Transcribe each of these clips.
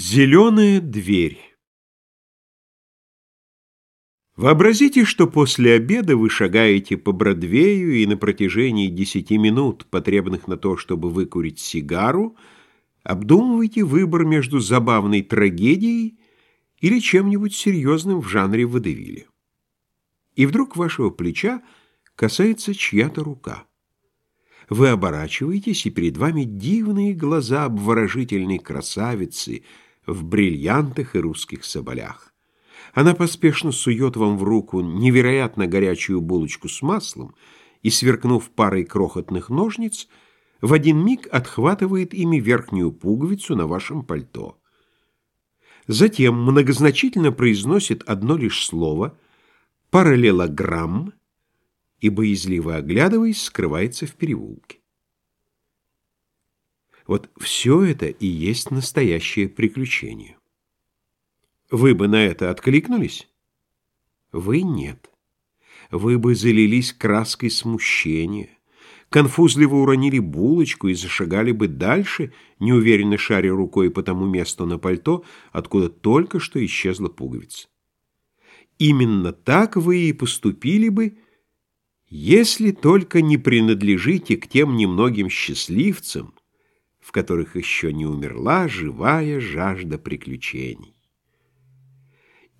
Зеленая дверь Вообразите, что после обеда вы шагаете по Бродвею и на протяжении десяти минут, потребных на то, чтобы выкурить сигару, обдумываете выбор между забавной трагедией или чем-нибудь серьезным в жанре водевиля. И вдруг вашего плеча касается чья-то рука. Вы оборачиваетесь, и перед вами дивные глаза обворожительной красавицы в бриллиантах и русских соболях. Она поспешно сует вам в руку невероятно горячую булочку с маслом и, сверкнув парой крохотных ножниц, в один миг отхватывает ими верхнюю пуговицу на вашем пальто. Затем многозначительно произносит одно лишь слово «параллелограмм», и, боязливо оглядываясь, скрывается в переулке. Вот все это и есть настоящее приключение. Вы бы на это откликнулись? Вы нет. Вы бы залились краской смущения, конфузливо уронили булочку и зашагали бы дальше, неуверенно шаря рукой по тому месту на пальто, откуда только что исчезла пуговица. Именно так вы и поступили бы, если только не принадлежите к тем немногим счастливцам, в которых еще не умерла живая жажда приключений.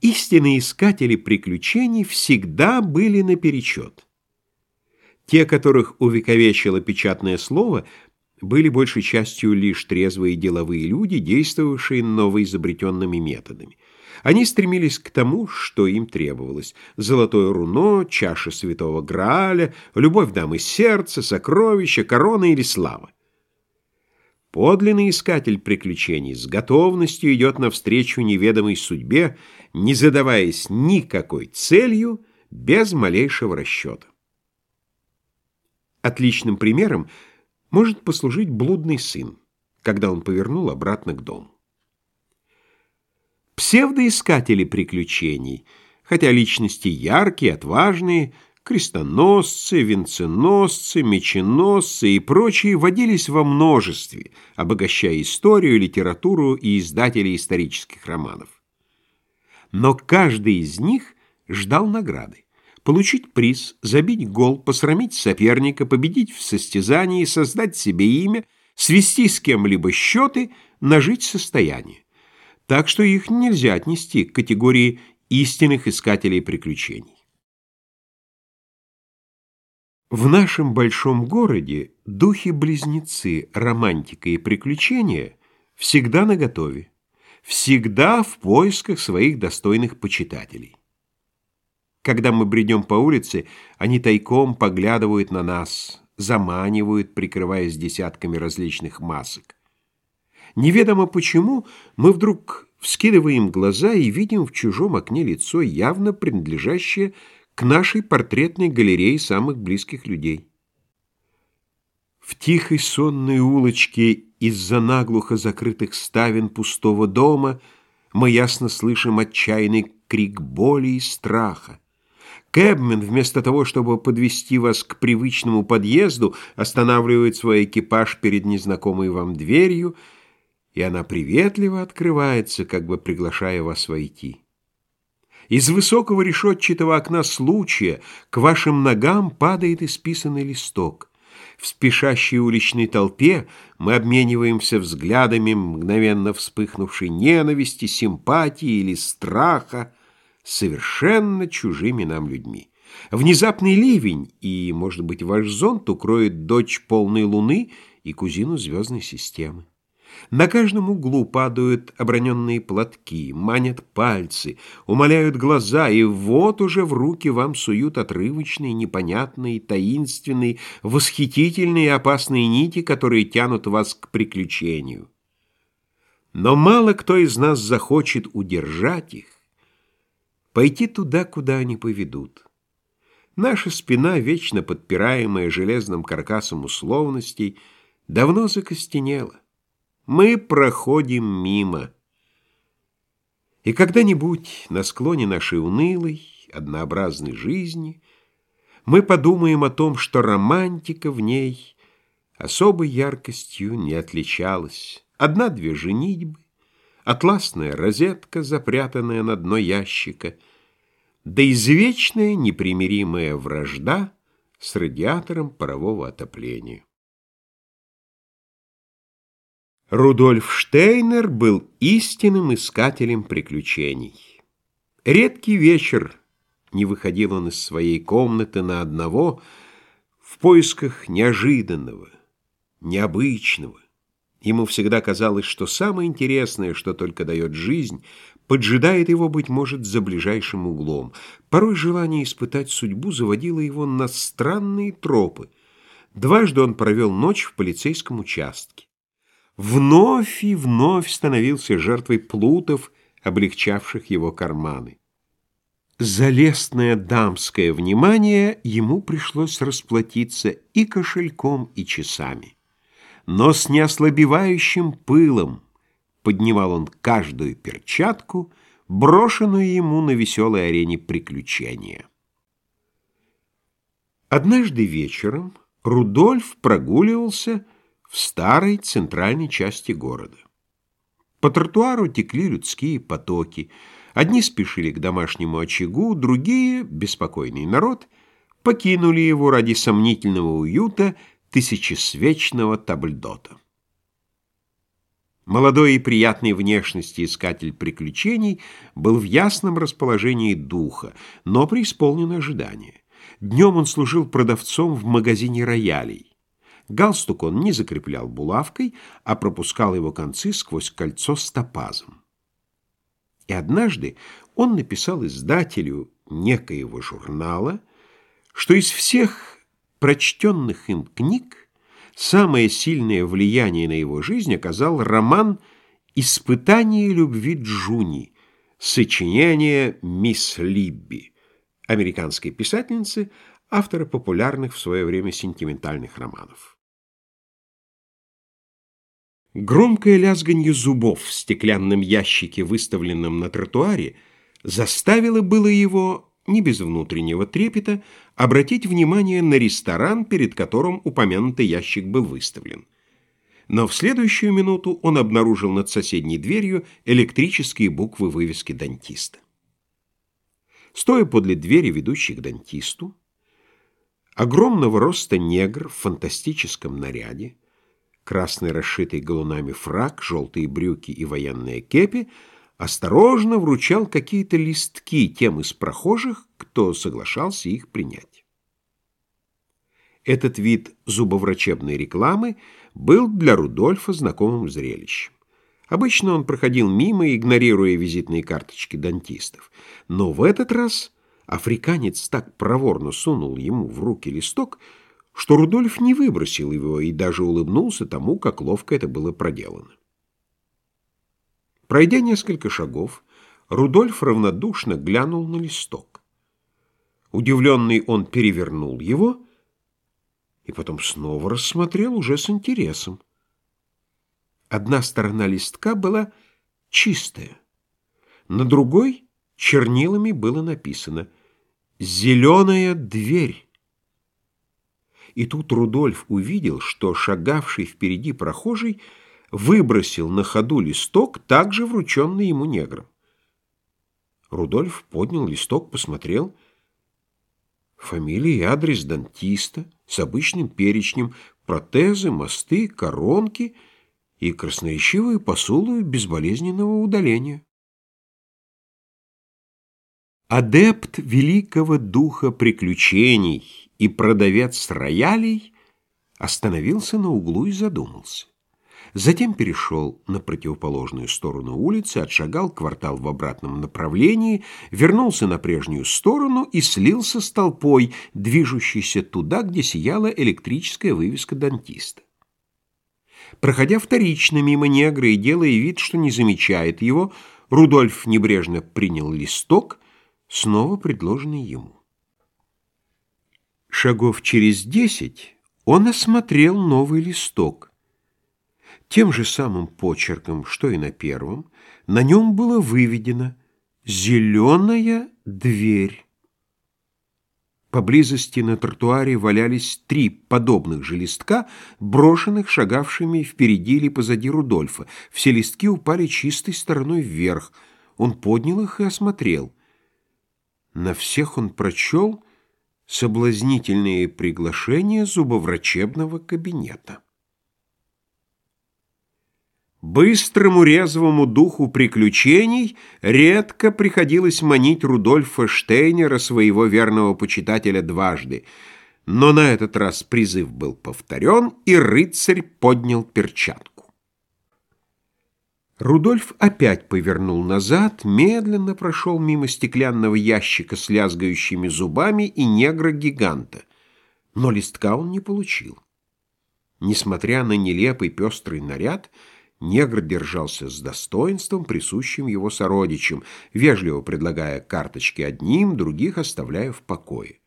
Истинные искатели приключений всегда были наперечет. Те, которых увековечило печатное слово, были большей частью лишь трезвые деловые люди, действовавшие новоизобретенными методами – они стремились к тому, что им требовалось. Золотое руно, чаша святого Грааля, любовь дамы сердца, сокровища, корона или слава. Подлинный искатель приключений с готовностью идет навстречу неведомой судьбе, не задаваясь никакой целью, без малейшего расчета. Отличным примером может послужить блудный сын, когда он повернул обратно к дому псевдоискатели приключений, хотя личности яркие, отважные, крестоносцы, венценосцы, меченосцы и прочие водились во множестве, обогащая историю, литературу и издателей исторических романов. Но каждый из них ждал награды. Получить приз, забить гол, посрамить соперника, победить в состязании, создать себе имя, свести с кем-либо счеты, нажить состояние так что их нельзя отнести к категории истинных искателей приключений. В нашем большом городе духи-близнецы, романтика и приключения всегда наготове, всегда в поисках своих достойных почитателей. Когда мы бредем по улице, они тайком поглядывают на нас, заманивают, прикрываясь десятками различных масок. Неведомо почему, мы вдруг вскидываем глаза и видим в чужом окне лицо, явно принадлежащее к нашей портретной галерее самых близких людей. В тихой сонной улочке из-за наглухо закрытых ставен пустого дома мы ясно слышим отчаянный крик боли и страха. Кэбмен, вместо того, чтобы подвести вас к привычному подъезду, останавливает свой экипаж перед незнакомой вам дверью — и она приветливо открывается, как бы приглашая вас войти. Из высокого решетчатого окна случая к вашим ногам падает исписанный листок. В спешащей уличной толпе мы обмениваемся взглядами мгновенно вспыхнувшей ненависти, симпатии или страха совершенно чужими нам людьми. Внезапный ливень и, может быть, ваш зонт укроет дочь полной луны и кузину звездной системы. На каждом углу падают оброненные платки, манят пальцы, умоляют глаза, и вот уже в руки вам суют отрывочные, непонятные, таинственные, восхитительные и опасные нити, которые тянут вас к приключению. Но мало кто из нас захочет удержать их, пойти туда, куда они поведут. Наша спина, вечно подпираемая железным каркасом условностей, давно закостенела. Мы проходим мимо. И когда-нибудь на склоне нашей унылой, однообразной жизни мы подумаем о том, что романтика в ней особой яркостью не отличалась. Одна-две женитьбы, атласная розетка, запрятанная на дно ящика, да извечная непримиримая вражда с радиатором парового отопления. Рудольф Штейнер был истинным искателем приключений. Редкий вечер не выходил он из своей комнаты на одного в поисках неожиданного, необычного. Ему всегда казалось, что самое интересное, что только дает жизнь, поджидает его, быть может, за ближайшим углом. Порой желание испытать судьбу заводило его на странные тропы. Дважды он провел ночь в полицейском участке вновь и вновь становился жертвой плутов, облегчавших его карманы. За лестное дамское внимание ему пришлось расплатиться и кошельком, и часами. Но с неослабевающим пылом поднимал он каждую перчатку, брошенную ему на веселой арене приключения. Однажды вечером Рудольф прогуливался, в старой центральной части города. По тротуару текли людские потоки. Одни спешили к домашнему очагу, другие, беспокойный народ, покинули его ради сомнительного уюта тысячесвечного табльдота. Молодой и приятной внешности искатель приключений был в ясном расположении духа, но преисполнен ожидания. Днем он служил продавцом в магазине роялей. Галстук он не закреплял булавкой, а пропускал его концы сквозь кольцо с топазом. И однажды он написал издателю некоего журнала, что из всех прочтенных им книг самое сильное влияние на его жизнь оказал роман «Испытание любви Джуни», сочинение «Мисс Либби», американской писательницы, автора популярных в свое время сентиментальных романов. Громкое лязганье зубов в стеклянном ящике, выставленном на тротуаре, заставило было его, не без внутреннего трепета, обратить внимание на ресторан, перед которым упомянутый ящик был выставлен. Но в следующую минуту он обнаружил над соседней дверью электрические буквы вывески дантиста. Стоя подле двери, ведущей к дантисту, огромного роста негр в фантастическом наряде, красный расшитый галунами фрак, желтые брюки и военные кепи, осторожно вручал какие-то листки тем из прохожих, кто соглашался их принять. Этот вид зубоврачебной рекламы был для Рудольфа знакомым зрелищем. Обычно он проходил мимо, игнорируя визитные карточки дантистов. Но в этот раз африканец так проворно сунул ему в руки листок, что Рудольф не выбросил его и даже улыбнулся тому, как ловко это было проделано. Пройдя несколько шагов, Рудольф равнодушно глянул на листок. Удивленный он перевернул его и потом снова рассмотрел уже с интересом. Одна сторона листка была чистая, на другой чернилами было написано «Зеленая дверь». И тут Рудольф увидел, что шагавший впереди прохожий выбросил на ходу листок, также врученный ему негром. Рудольф поднял листок, посмотрел. Фамилия и адрес дантиста с обычным перечнем, протезы, мосты, коронки и красноречивые посулы безболезненного удаления. Адепт великого духа приключений и продавец роялей остановился на углу и задумался. Затем перешел на противоположную сторону улицы, отшагал квартал в обратном направлении, вернулся на прежнюю сторону и слился с толпой, движущейся туда, где сияла электрическая вывеска дантиста. Проходя вторично мимо негра и делая вид, что не замечает его, Рудольф небрежно принял листок, снова предложенный ему. Шагов через десять он осмотрел новый листок. Тем же самым почерком, что и на первом, на нем было выведено «Зеленая дверь». Поблизости на тротуаре валялись три подобных же листка, брошенных шагавшими впереди или позади Рудольфа. Все листки упали чистой стороной вверх. Он поднял их и осмотрел. На всех он прочел соблазнительные приглашения зубоврачебного кабинета. Быстрому резвому духу приключений редко приходилось манить Рудольфа Штейнера, своего верного почитателя, дважды. Но на этот раз призыв был повторен, и рыцарь поднял перчатку. Рудольф опять повернул назад, медленно прошел мимо стеклянного ящика с лязгающими зубами и негра-гиганта. Но листка он не получил. Несмотря на нелепый пестрый наряд, Негр держался с достоинством, присущим его сородичам, вежливо предлагая карточки одним, других оставляя в покое.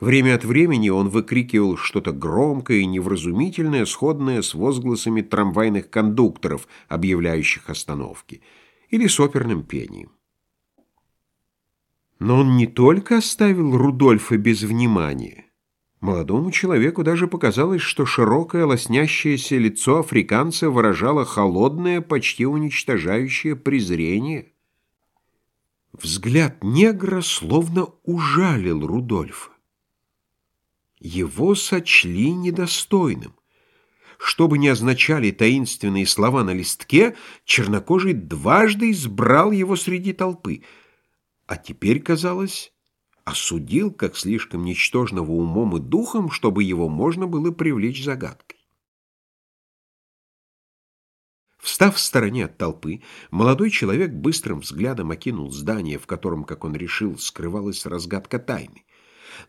Время от времени он выкрикивал что-то громкое и невразумительное, сходное с возгласами трамвайных кондукторов, объявляющих остановки, или с оперным пением. Но он не только оставил Рудольфа без внимания, Молодому человеку даже показалось, что широкое лоснящееся лицо африканца выражало холодное, почти уничтожающее презрение. Взгляд негра словно ужалил Рудольфа. Его сочли недостойным. Что бы ни означали таинственные слова на листке, чернокожий дважды избрал его среди толпы, а теперь, казалось, осудил как слишком ничтожного умом и духом, чтобы его можно было привлечь загадкой. Встав в стороне от толпы, молодой человек быстрым взглядом окинул здание, в котором, как он решил, скрывалась разгадка тайны.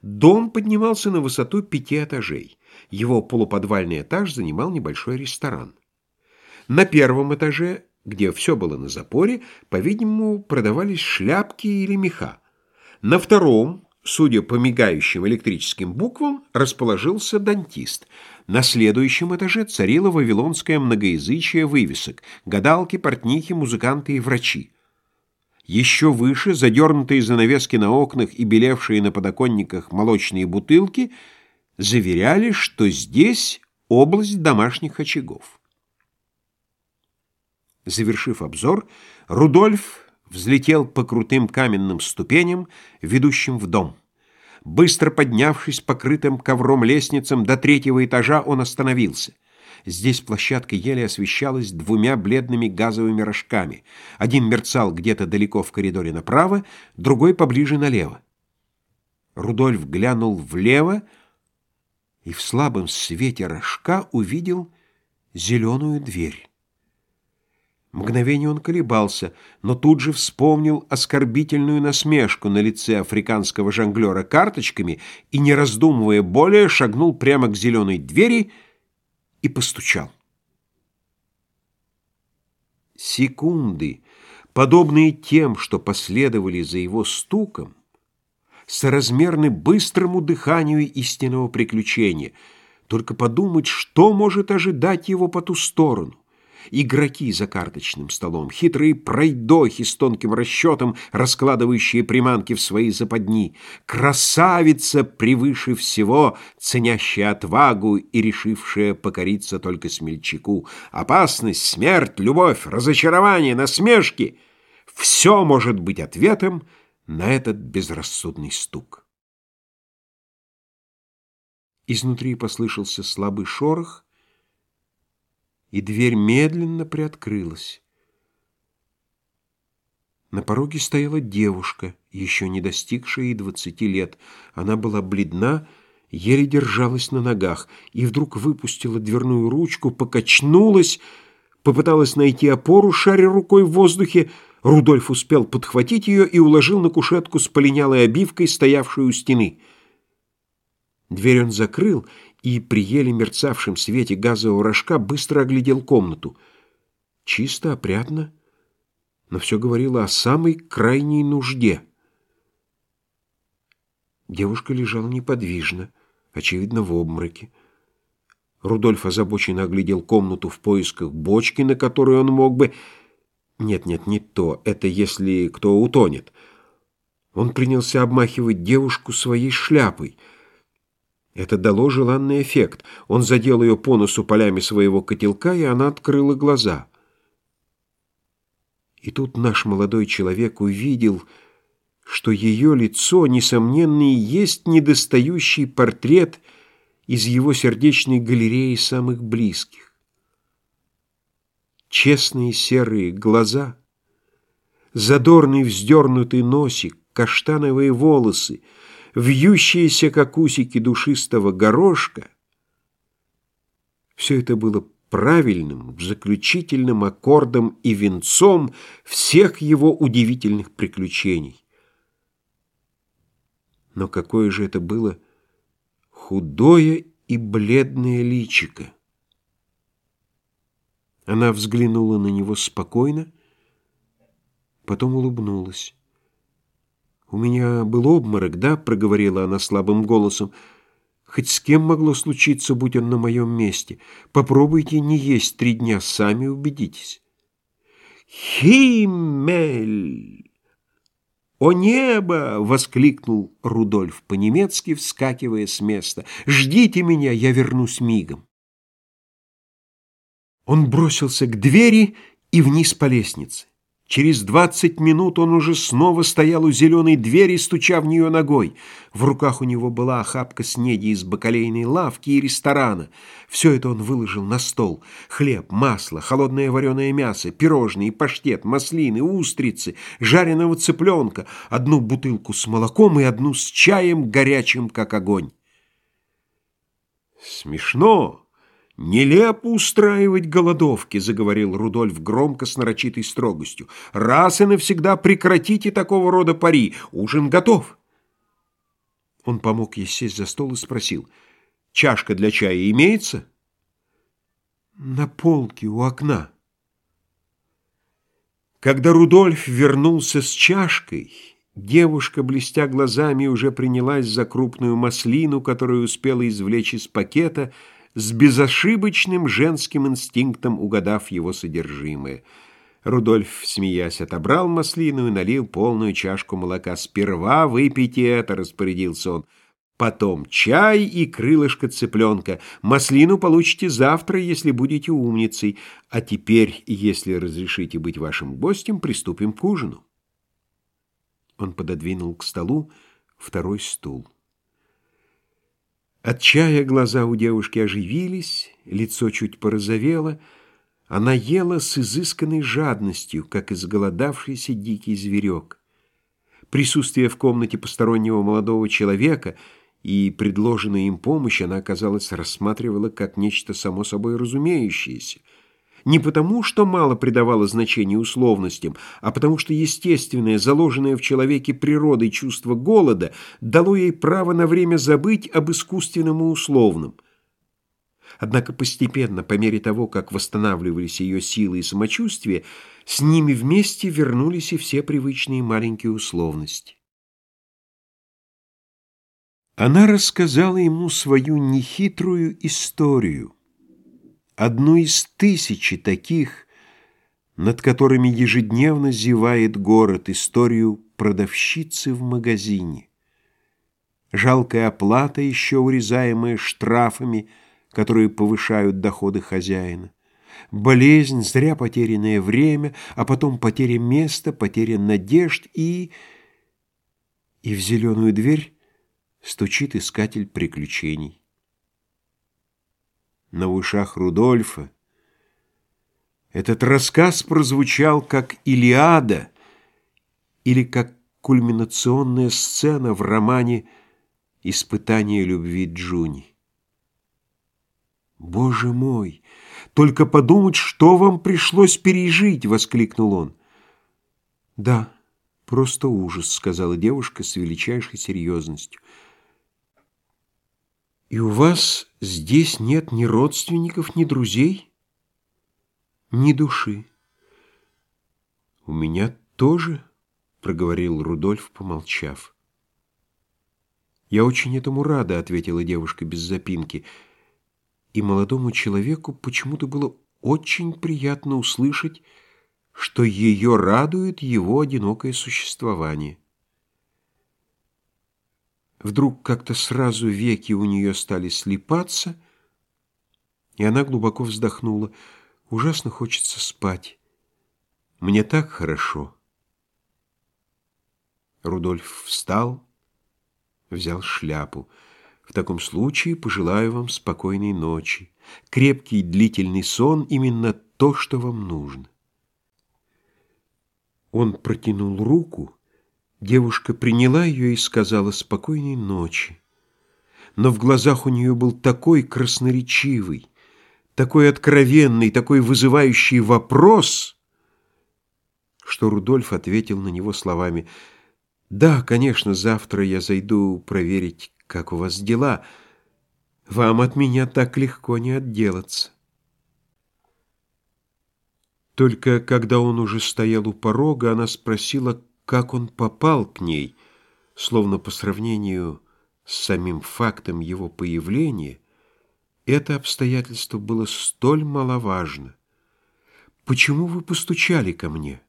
Дом поднимался на высоту пяти этажей. Его полуподвальный этаж занимал небольшой ресторан. На первом этаже, где все было на запоре, по-видимому, продавались шляпки или меха. На втором, судя по мигающим электрическим буквам, расположился дантист. На следующем этаже царило вавилонское многоязычие вывесок – гадалки, портнихи, музыканты и врачи. Еще выше, задернутые занавески на окнах и белевшие на подоконниках молочные бутылки, заверяли, что здесь область домашних очагов. Завершив обзор, Рудольф взлетел по крутым каменным ступеням, ведущим в дом. Быстро поднявшись покрытым ковром лестницам до третьего этажа, он остановился. Здесь площадка еле освещалась двумя бледными газовыми рожками. Один мерцал где-то далеко в коридоре направо, другой поближе налево. Рудольф глянул влево и в слабом свете рожка увидел зеленую дверь. Мгновение он колебался, но тут же вспомнил оскорбительную насмешку на лице африканского жонглера карточками и, не раздумывая более, шагнул прямо к зеленой двери и постучал. Секунды, подобные тем, что последовали за его стуком, соразмерны быстрому дыханию истинного приключения. Только подумать, что может ожидать его по ту сторону игроки за карточным столом, хитрые пройдохи с тонким расчетом, раскладывающие приманки в свои западни, красавица превыше всего, ценящая отвагу и решившая покориться только смельчаку, опасность, смерть, любовь, разочарование, насмешки — все может быть ответом на этот безрассудный стук. Изнутри послышался слабый шорох, и дверь медленно приоткрылась. На пороге стояла девушка, еще не достигшая и двадцати лет. Она была бледна, еле держалась на ногах, и вдруг выпустила дверную ручку, покачнулась, попыталась найти опору, шаря рукой в воздухе. Рудольф успел подхватить ее и уложил на кушетку с полинялой обивкой, стоявшую у стены. Дверь он закрыл и при еле мерцавшем свете газового рожка быстро оглядел комнату. Чисто, опрятно, но все говорило о самой крайней нужде. Девушка лежала неподвижно, очевидно, в обмороке. Рудольф озабоченно оглядел комнату в поисках бочки, на которую он мог бы... Нет, нет, не то. Это если кто утонет. Он принялся обмахивать девушку своей шляпой. Это дало желанный эффект. Он задел ее по носу полями своего котелка, и она открыла глаза. И тут наш молодой человек увидел, что ее лицо, несомненно, и есть недостающий портрет из его сердечной галереи самых близких. Честные серые глаза, задорный вздернутый носик, каштановые волосы, вьющиеся, как усики душистого горошка. Все это было правильным, заключительным аккордом и венцом всех его удивительных приключений. Но какое же это было худое и бледное личико! Она взглянула на него спокойно, потом улыбнулась. «У меня был обморок, да?» — проговорила она слабым голосом. «Хоть с кем могло случиться, будь он на моем месте? Попробуйте не есть три дня, сами убедитесь». «Химмель!» «О небо!» — воскликнул Рудольф по-немецки, вскакивая с места. «Ждите меня, я вернусь мигом». Он бросился к двери и вниз по лестнице. Через двадцать минут он уже снова стоял у зеленой двери, стуча в нее ногой. В руках у него была охапка снеди из бакалейной лавки и ресторана. Все это он выложил на стол. Хлеб, масло, холодное вареное мясо, пирожные, паштет, маслины, устрицы, жареного цыпленка, одну бутылку с молоком и одну с чаем, горячим, как огонь. «Смешно!» «Нелепо устраивать голодовки», — заговорил Рудольф громко с нарочитой строгостью. «Раз и навсегда прекратите такого рода пари. Ужин готов». Он помог ей сесть за стол и спросил. «Чашка для чая имеется?» «На полке у окна». Когда Рудольф вернулся с чашкой, девушка, блестя глазами, уже принялась за крупную маслину, которую успела извлечь из пакета, — с безошибочным женским инстинктом угадав его содержимое. Рудольф, смеясь, отобрал маслину и налил полную чашку молока. «Сперва выпейте это», — распорядился он. «Потом чай и крылышко цыпленка. Маслину получите завтра, если будете умницей. А теперь, если разрешите быть вашим гостем, приступим к ужину». Он пододвинул к столу второй стул. От чая глаза у девушки оживились, лицо чуть порозовело. Она ела с изысканной жадностью, как изголодавшийся дикий зверек. Присутствие в комнате постороннего молодого человека и предложенная им помощь она, казалось, рассматривала как нечто само собой разумеющееся — не потому, что мало придавало значения условностям, а потому что естественное, заложенное в человеке природой чувство голода дало ей право на время забыть об искусственном и условном. Однако постепенно, по мере того, как восстанавливались ее силы и самочувствие, с ними вместе вернулись и все привычные маленькие условности. Она рассказала ему свою нехитрую историю, одну из тысячи таких, над которыми ежедневно зевает город, историю продавщицы в магазине. Жалкая оплата, еще урезаемая штрафами, которые повышают доходы хозяина. Болезнь, зря потерянное время, а потом потеря места, потеря надежд и... И в зеленую дверь стучит искатель приключений на ушах Рудольфа. Этот рассказ прозвучал как Илиада или как кульминационная сцена в романе «Испытание любви Джуни». «Боже мой! Только подумать, что вам пришлось пережить!» — воскликнул он. «Да, просто ужас», — сказала девушка с величайшей серьезностью. «И у вас здесь нет ни родственников, ни друзей?» «Ни души». «У меня тоже», — проговорил Рудольф, помолчав. «Я очень этому рада», — ответила девушка без запинки. И молодому человеку почему-то было очень приятно услышать, что ее радует его одинокое существование. Вдруг как-то сразу веки у нее стали слипаться, и она глубоко вздохнула. Ужасно хочется спать. Мне так хорошо. Рудольф встал, взял шляпу. В таком случае пожелаю вам спокойной ночи. Крепкий длительный сон — именно то, что вам нужно. Он протянул руку, девушка приняла ее и сказала «спокойной ночи». Но в глазах у нее был такой красноречивый, такой откровенный, такой вызывающий вопрос, что Рудольф ответил на него словами «Да, конечно, завтра я зайду проверить, как у вас дела. Вам от меня так легко не отделаться». Только когда он уже стоял у порога, она спросила, как он попал к ней, словно по сравнению с самим фактом его появления, это обстоятельство было столь маловажно. «Почему вы постучали ко мне?»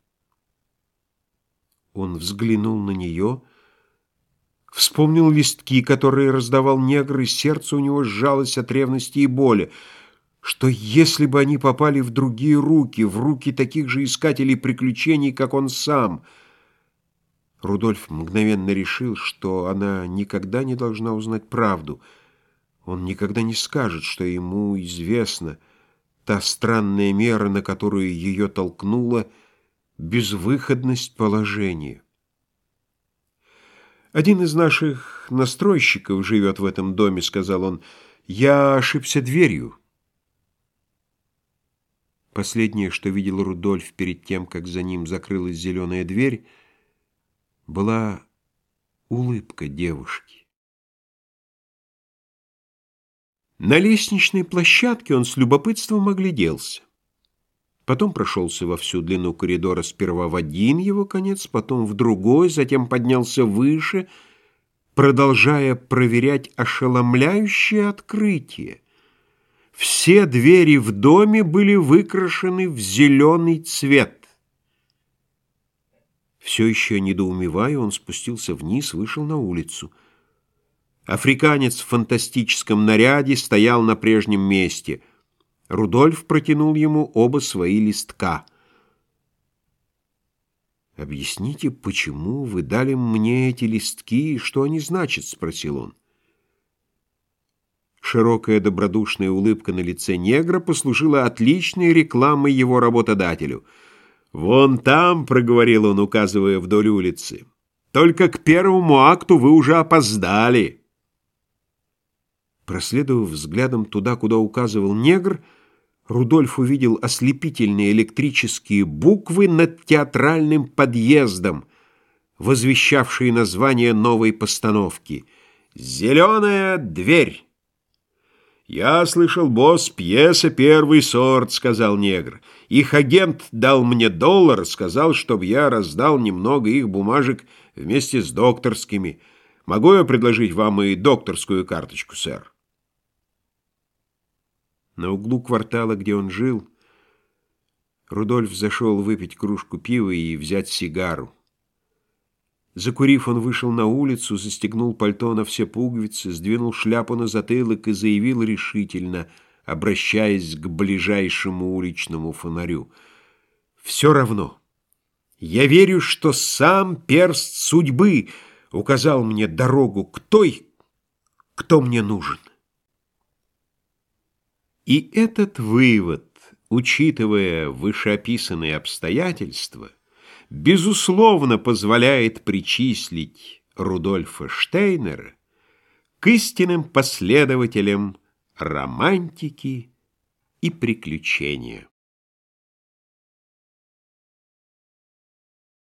Он взглянул на нее, вспомнил листки, которые раздавал негр, и сердце у него сжалось от ревности и боли что если бы они попали в другие руки, в руки таких же искателей приключений, как он сам, Рудольф мгновенно решил, что она никогда не должна узнать правду. Он никогда не скажет, что ему известна та странная мера, на которую ее толкнула безвыходность положения. «Один из наших настройщиков живет в этом доме», — сказал он. «Я ошибся дверью». Последнее, что видел Рудольф перед тем, как за ним закрылась зеленая дверь, была улыбка девушки. На лестничной площадке он с любопытством огляделся. Потом прошелся во всю длину коридора сперва в один его конец, потом в другой, затем поднялся выше, продолжая проверять ошеломляющее открытие — все двери в доме были выкрашены в зеленый цвет. Все еще недоумевая, он спустился вниз, вышел на улицу. Африканец в фантастическом наряде стоял на прежнем месте. Рудольф протянул ему оба свои листка. «Объясните, почему вы дали мне эти листки и что они значат?» — спросил он. Широкая добродушная улыбка на лице негра послужила отличной рекламой его работодателю. «Вон там», — проговорил он, указывая вдоль улицы, — «только к первому акту вы уже опоздали». Проследовав взглядом туда, куда указывал негр, Рудольф увидел ослепительные электрические буквы над театральным подъездом, возвещавшие название новой постановки «Зеленая дверь». «Я слышал, босс, пьеса первый сорт», — сказал негр. «Их агент дал мне доллар, сказал, чтобы я раздал немного их бумажек вместе с докторскими. Могу я предложить вам и докторскую карточку, сэр?» На углу квартала, где он жил, Рудольф зашел выпить кружку пива и взять сигару. Закурив, он вышел на улицу, застегнул пальто на все пуговицы, сдвинул шляпу на затылок и заявил решительно, обращаясь к ближайшему уличному фонарю. «Все равно. Я верю, что сам перст судьбы указал мне дорогу к той, кто мне нужен». И этот вывод, учитывая вышеописанные обстоятельства, безусловно позволяет причислить Рудольфа Штейнера к истинным последователям романтики и приключения.